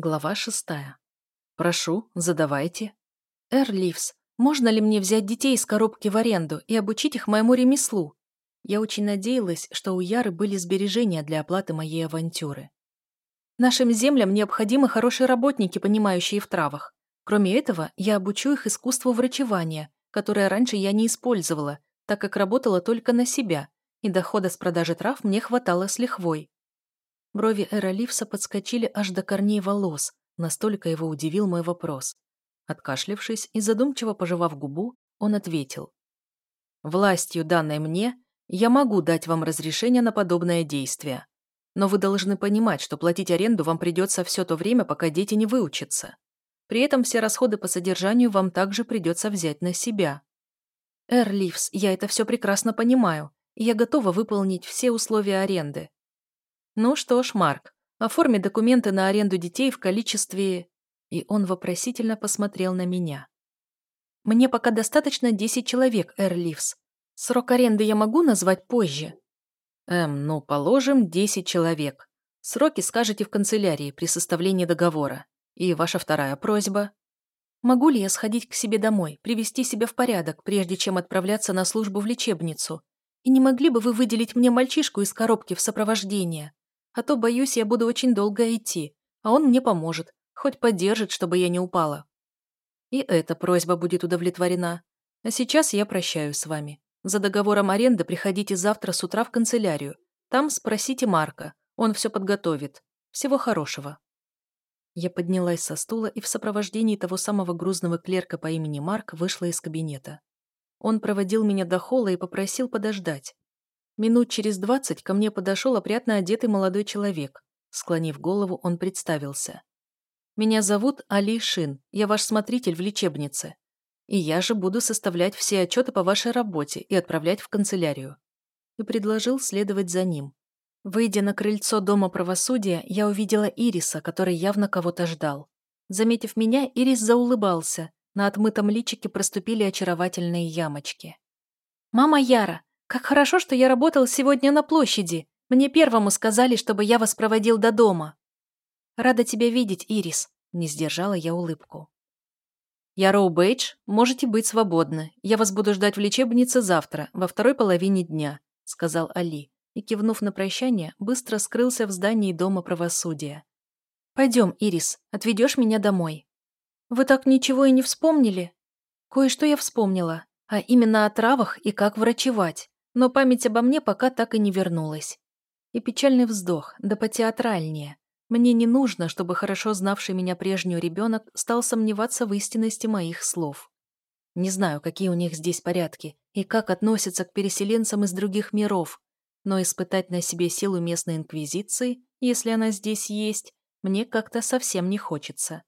Глава шестая. «Прошу, задавайте». «Эр Ливс, можно ли мне взять детей из коробки в аренду и обучить их моему ремеслу?» Я очень надеялась, что у Яры были сбережения для оплаты моей авантюры. «Нашим землям необходимы хорошие работники, понимающие в травах. Кроме этого, я обучу их искусству врачевания, которое раньше я не использовала, так как работала только на себя, и дохода с продажи трав мне хватало с лихвой. Брови Эра подскочили аж до корней волос, настолько его удивил мой вопрос. Откашлившись и задумчиво пожевав губу, он ответил. «Властью, данной мне, я могу дать вам разрешение на подобное действие. Но вы должны понимать, что платить аренду вам придется все то время, пока дети не выучатся. При этом все расходы по содержанию вам также придется взять на себя. Эр Ливс, я это все прекрасно понимаю, и я готова выполнить все условия аренды. Ну что ж, Марк, оформи документы на аренду детей в количестве... И он вопросительно посмотрел на меня. Мне пока достаточно 10 человек, Эр Ливс. Срок аренды я могу назвать позже? Эм, ну, положим, 10 человек. Сроки скажете в канцелярии при составлении договора. И ваша вторая просьба? Могу ли я сходить к себе домой, привести себя в порядок, прежде чем отправляться на службу в лечебницу? И не могли бы вы выделить мне мальчишку из коробки в сопровождение? А то, боюсь, я буду очень долго идти, а он мне поможет, хоть поддержит, чтобы я не упала. И эта просьба будет удовлетворена. А сейчас я прощаюсь с вами. За договором аренды приходите завтра с утра в канцелярию. Там спросите Марка, он все подготовит. Всего хорошего. Я поднялась со стула и в сопровождении того самого грузного клерка по имени Марк вышла из кабинета. Он проводил меня до холла и попросил подождать. Минут через двадцать ко мне подошел опрятно одетый молодой человек. Склонив голову, он представился. «Меня зовут Али Шин, я ваш смотритель в лечебнице. И я же буду составлять все отчеты по вашей работе и отправлять в канцелярию». И предложил следовать за ним. Выйдя на крыльцо Дома правосудия, я увидела Ириса, который явно кого-то ждал. Заметив меня, Ирис заулыбался. На отмытом личике проступили очаровательные ямочки. «Мама Яра, как хорошо, что я работал сегодня на площади. Мне первому сказали, чтобы я вас проводил до дома. Рада тебя видеть, Ирис. Не сдержала я улыбку. Я Роу Бейдж, можете быть свободны. Я вас буду ждать в лечебнице завтра, во второй половине дня, сказал Али и, кивнув на прощание, быстро скрылся в здании Дома правосудия. «Пойдем, Ирис, отведешь меня домой». «Вы так ничего и не вспомнили?» «Кое-что я вспомнила, а именно о травах и как врачевать но память обо мне пока так и не вернулась. И печальный вздох, да потеатральнее. Мне не нужно, чтобы хорошо знавший меня прежнюю ребенок стал сомневаться в истинности моих слов. Не знаю, какие у них здесь порядки и как относятся к переселенцам из других миров, но испытать на себе силу местной инквизиции, если она здесь есть, мне как-то совсем не хочется.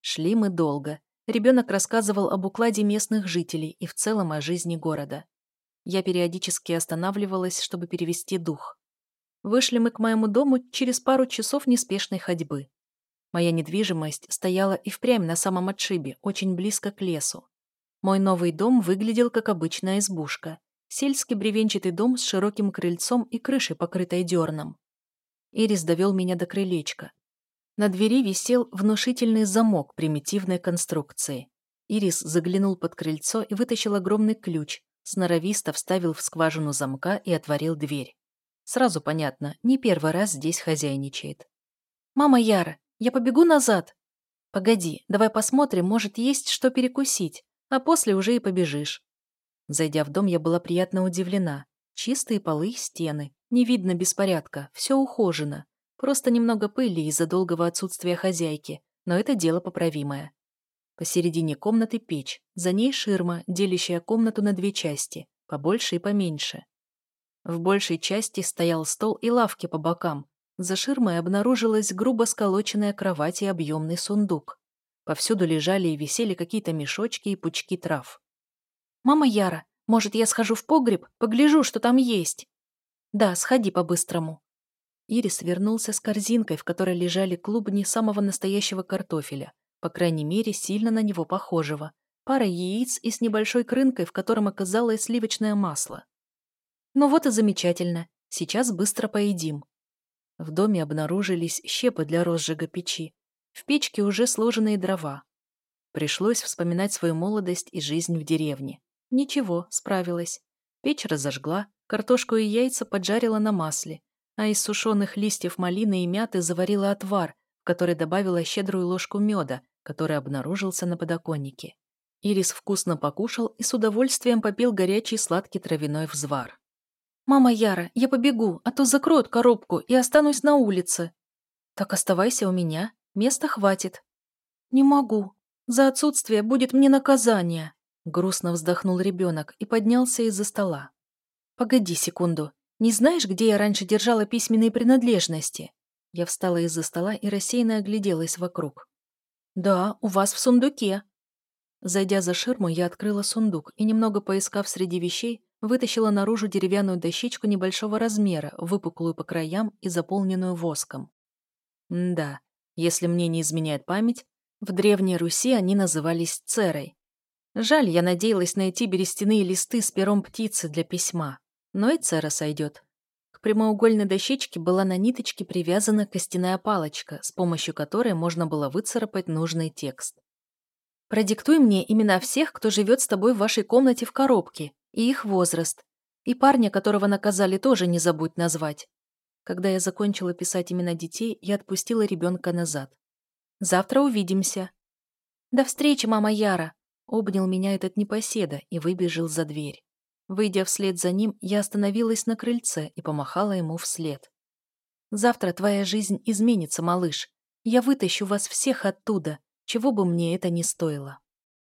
Шли мы долго. Ребенок рассказывал об укладе местных жителей и в целом о жизни города. Я периодически останавливалась, чтобы перевести дух. Вышли мы к моему дому через пару часов неспешной ходьбы. Моя недвижимость стояла и впрямь на самом отшибе, очень близко к лесу. Мой новый дом выглядел как обычная избушка. Сельский бревенчатый дом с широким крыльцом и крышей, покрытой дерном. Ирис довел меня до крылечка. На двери висел внушительный замок примитивной конструкции. Ирис заглянул под крыльцо и вытащил огромный ключ, Сноровисто вставил в скважину замка и отворил дверь. Сразу понятно, не первый раз здесь хозяйничает. «Мама Яра, я побегу назад!» «Погоди, давай посмотрим, может, есть что перекусить, а после уже и побежишь». Зайдя в дом, я была приятно удивлена. Чистые полы и стены, не видно беспорядка, все ухожено. Просто немного пыли из-за долгого отсутствия хозяйки, но это дело поправимое. Посередине комнаты печь, за ней ширма, делящая комнату на две части, побольше и поменьше. В большей части стоял стол и лавки по бокам. За ширмой обнаружилась грубо сколоченная кровать и объемный сундук. Повсюду лежали и висели какие-то мешочки и пучки трав. «Мама Яра, может, я схожу в погреб, погляжу, что там есть?» «Да, сходи по-быстрому». Ирис вернулся с корзинкой, в которой лежали клубни самого настоящего картофеля, по крайней мере, сильно на него похожего. Пара яиц и с небольшой крынкой, в котором оказалось сливочное масло. Ну вот и замечательно. Сейчас быстро поедим. В доме обнаружились щепы для розжига печи. В печке уже сложенные дрова. Пришлось вспоминать свою молодость и жизнь в деревне. Ничего, справилась. Печь разожгла, картошку и яйца поджарила на масле, а из сушеных листьев малины и мяты заварила отвар, в который добавила щедрую ложку меда, который обнаружился на подоконнике. Ирис вкусно покушал и с удовольствием попил горячий сладкий травяной взвар. «Мама Яра, я побегу, а то закроют коробку и останусь на улице». «Так оставайся у меня, места хватит». «Не могу. За отсутствие будет мне наказание», — грустно вздохнул ребенок и поднялся из-за стола. «Погоди секунду. Не знаешь, где я раньше держала письменные принадлежности?» Я встала из-за стола и рассеянно огляделась вокруг. «Да, у вас в сундуке». Зайдя за ширму, я открыла сундук и, немного поискав среди вещей, вытащила наружу деревянную дощечку небольшого размера, выпуклую по краям и заполненную воском. М да, если мне не изменяет память, в Древней Руси они назывались церой. Жаль, я надеялась найти берестяные листы с пером птицы для письма, но и цера сойдет. Прямоугольной дощечке была на ниточке привязана костяная палочка, с помощью которой можно было выцарапать нужный текст. «Продиктуй мне имена всех, кто живет с тобой в вашей комнате в коробке, и их возраст. И парня, которого наказали, тоже не забудь назвать». Когда я закончила писать имена детей, я отпустила ребенка назад. «Завтра увидимся». «До встречи, мама Яра!» Обнял меня этот непоседа и выбежал за дверь. Выйдя вслед за ним, я остановилась на крыльце и помахала ему вслед. «Завтра твоя жизнь изменится, малыш. Я вытащу вас всех оттуда, чего бы мне это ни стоило».